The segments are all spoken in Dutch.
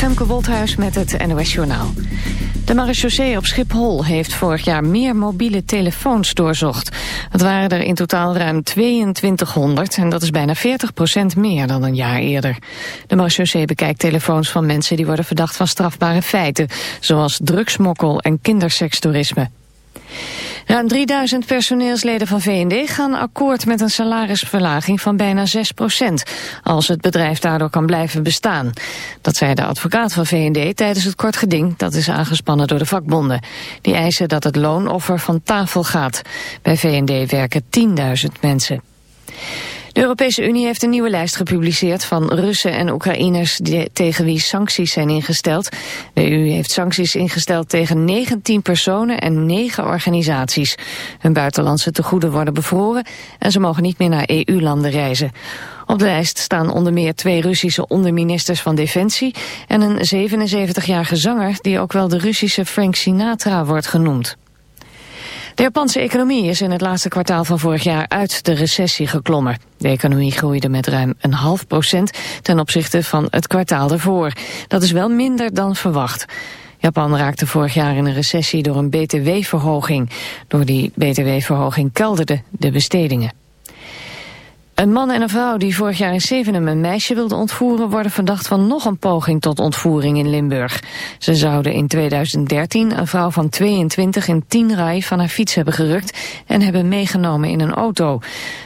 Femke Wolthuis met het NOS Journaal. De marechaussee op Schiphol heeft vorig jaar meer mobiele telefoons doorzocht. Het waren er in totaal ruim 2200 en dat is bijna 40% meer dan een jaar eerder. De marechaussee bekijkt telefoons van mensen die worden verdacht van strafbare feiten... zoals drugsmokkel en kindersekstoerisme. Ruim 3000 personeelsleden van VND gaan akkoord met een salarisverlaging van bijna 6% als het bedrijf daardoor kan blijven bestaan. Dat zei de advocaat van VND tijdens het kort geding dat is aangespannen door de vakbonden. Die eisen dat het loonoffer van tafel gaat. Bij VND werken 10.000 mensen. De Europese Unie heeft een nieuwe lijst gepubliceerd van Russen en Oekraïners die, tegen wie sancties zijn ingesteld. De EU heeft sancties ingesteld tegen 19 personen en 9 organisaties. Hun buitenlandse tegoeden worden bevroren en ze mogen niet meer naar EU-landen reizen. Op de lijst staan onder meer twee Russische onderministers van Defensie en een 77-jarige zanger die ook wel de Russische Frank Sinatra wordt genoemd. De Japanse economie is in het laatste kwartaal van vorig jaar uit de recessie geklommen. De economie groeide met ruim een half procent ten opzichte van het kwartaal ervoor. Dat is wel minder dan verwacht. Japan raakte vorig jaar in een recessie door een btw-verhoging. Door die btw-verhoging kelderden de bestedingen. Een man en een vrouw die vorig jaar in Zevenum een meisje wilden ontvoeren... worden verdacht van nog een poging tot ontvoering in Limburg. Ze zouden in 2013 een vrouw van 22 in Tienrij van haar fiets hebben gerukt... en hebben meegenomen in een auto.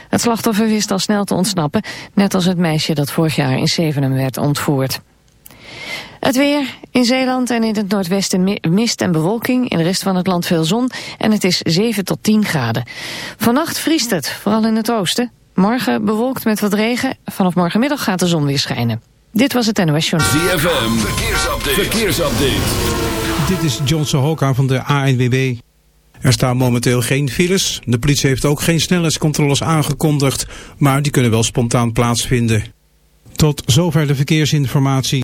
Het slachtoffer wist al snel te ontsnappen... net als het meisje dat vorig jaar in Zevenum werd ontvoerd. Het weer. In Zeeland en in het noordwesten mist en bewolking. In de rest van het land veel zon. En het is 7 tot 10 graden. Vannacht vriest het, vooral in het oosten. Morgen bewolkt met wat regen. Vanaf morgenmiddag gaat de zon weer schijnen. Dit was het NOS Journal. ZFM, verkeersupdate. verkeersupdate. Dit is John Sohoka van de ANWB. Er staan momenteel geen files. De politie heeft ook geen snelheidscontroles aangekondigd. Maar die kunnen wel spontaan plaatsvinden. Tot zover de verkeersinformatie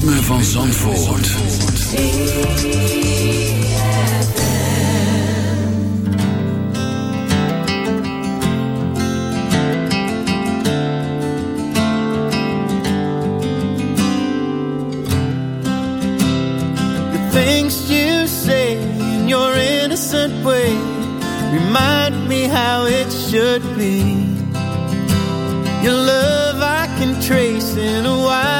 ritme van Zandvoort. The things you say in your innocent way remind me how it should be. Your love I can trace in a wide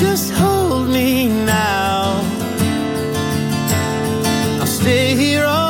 just hold me now. I'll stay here all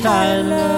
time.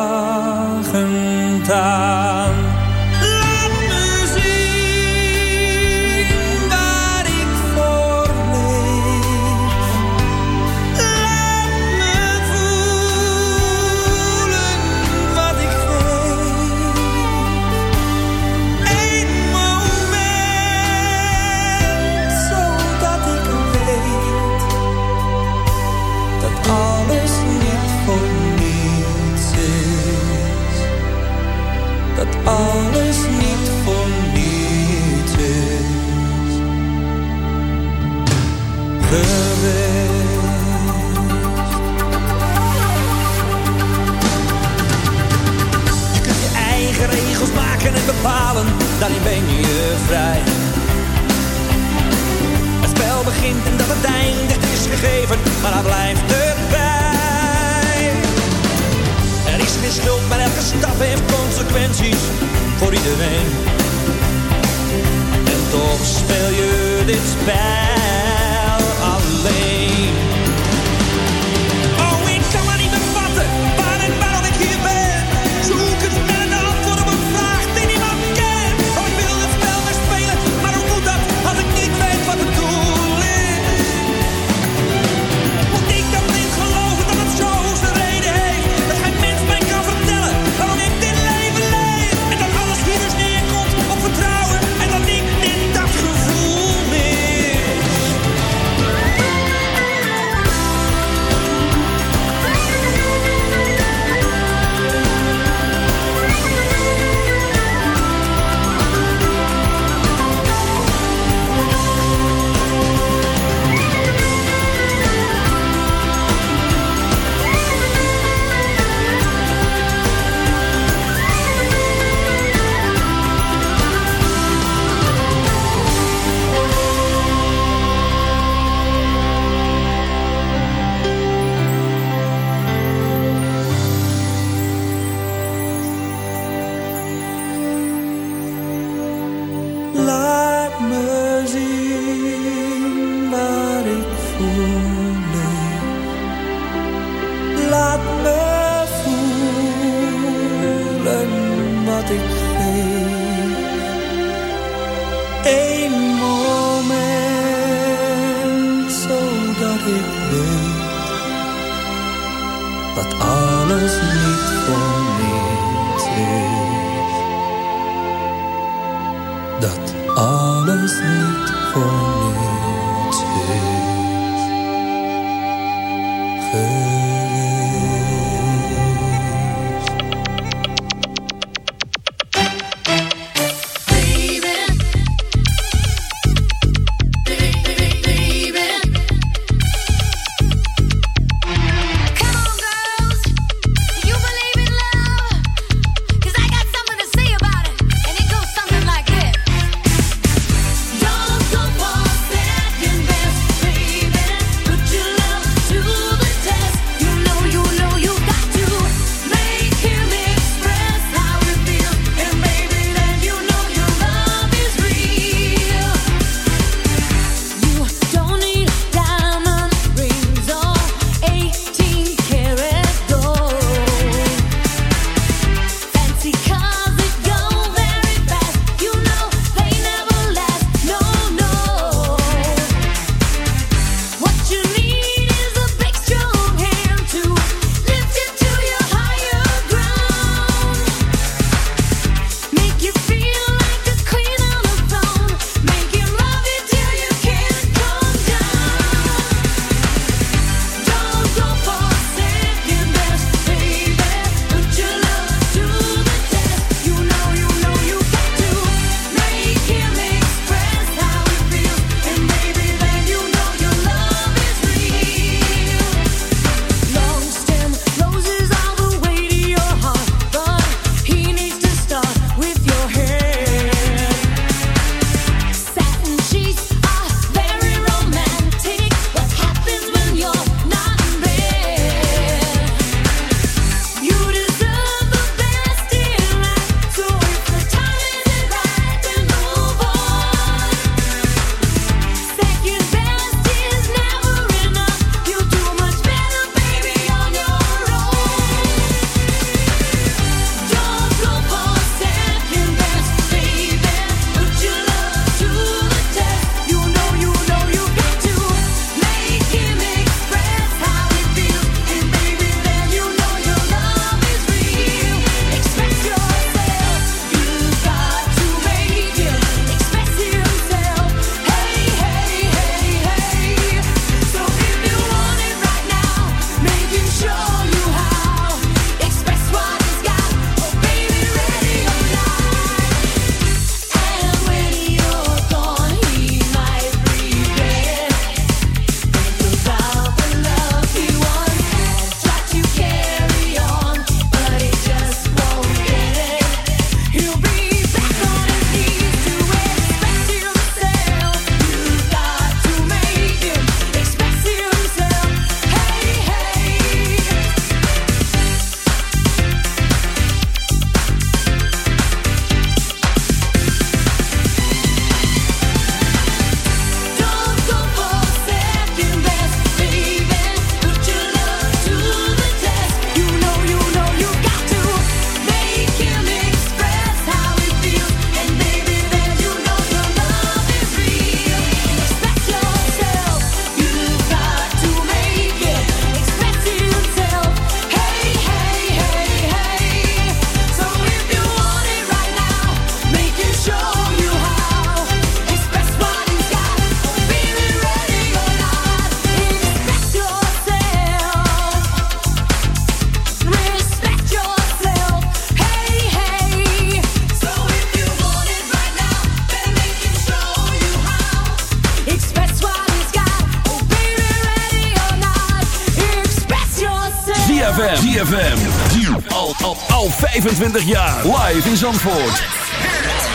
The.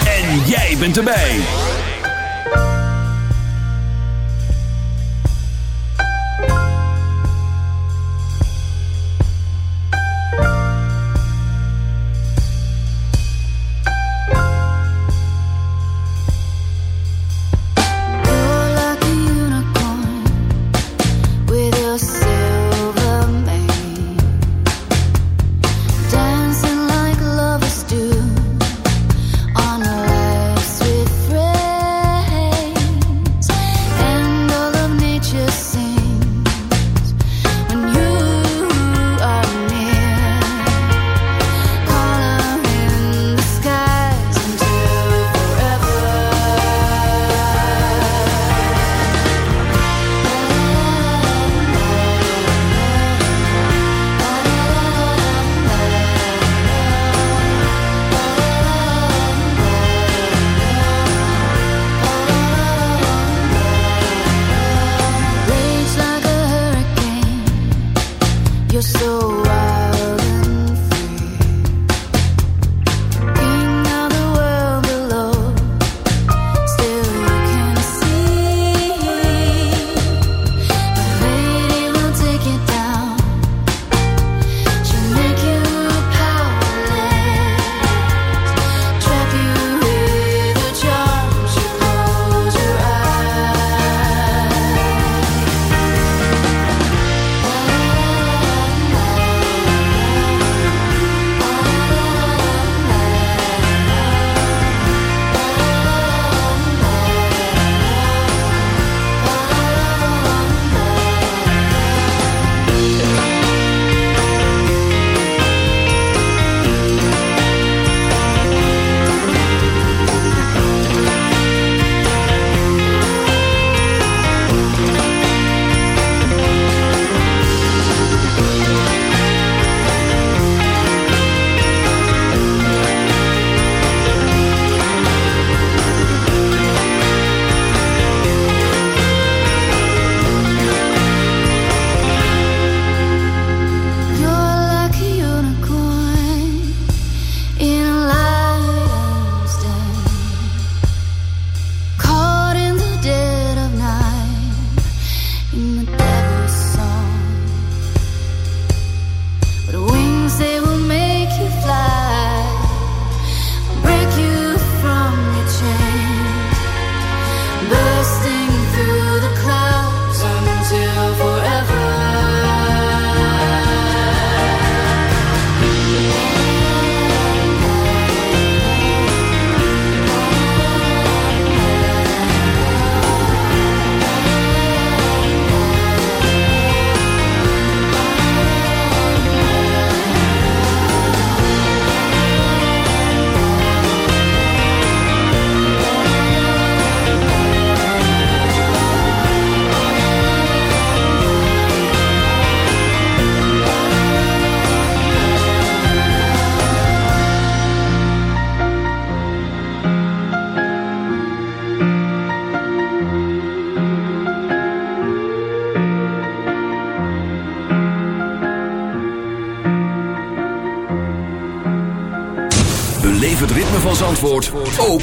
En jij bent erbij.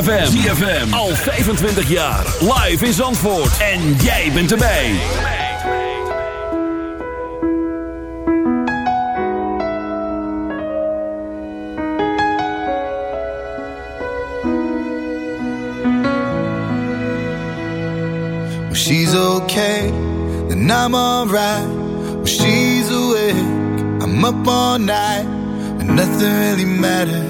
ZFM. ZFM. Al 25 jaar. Live in Zandvoort. En jij bent erbij. When she's okay, then I'm alright. When she's awake, I'm up all night, and nothing really matters.